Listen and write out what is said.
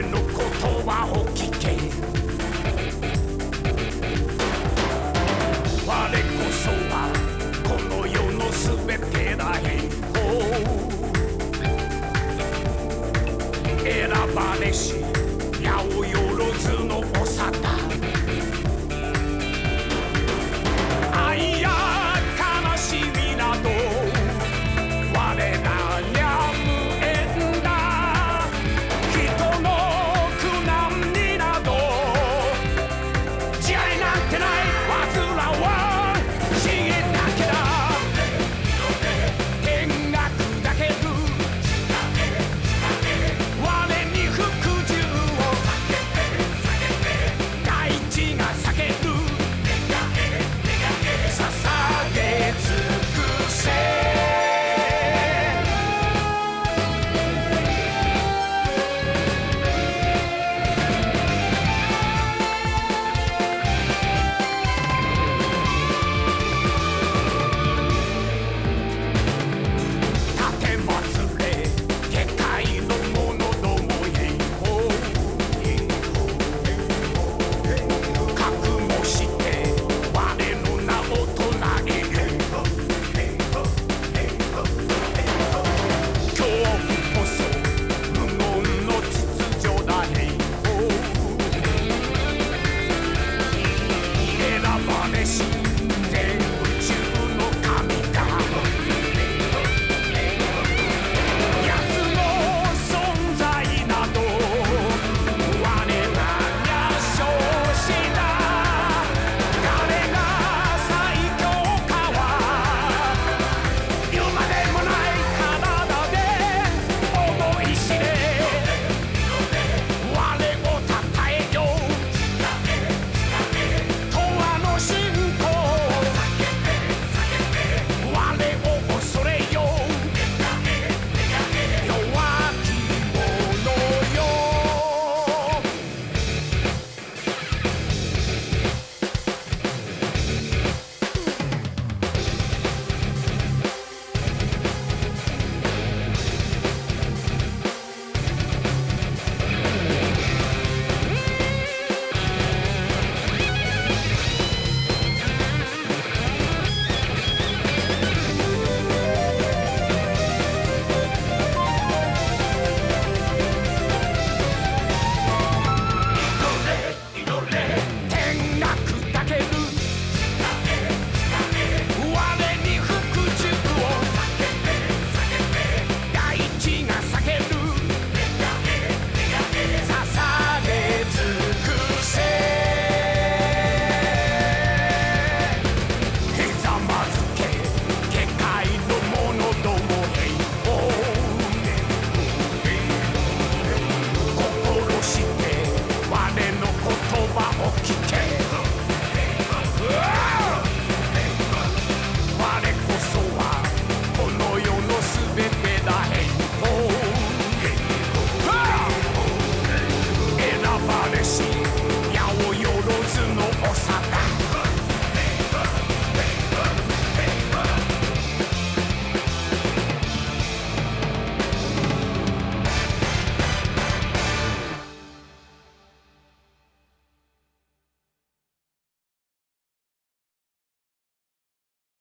我の言葉を聞け。我こそはこの世の全てだ。変更選ばれし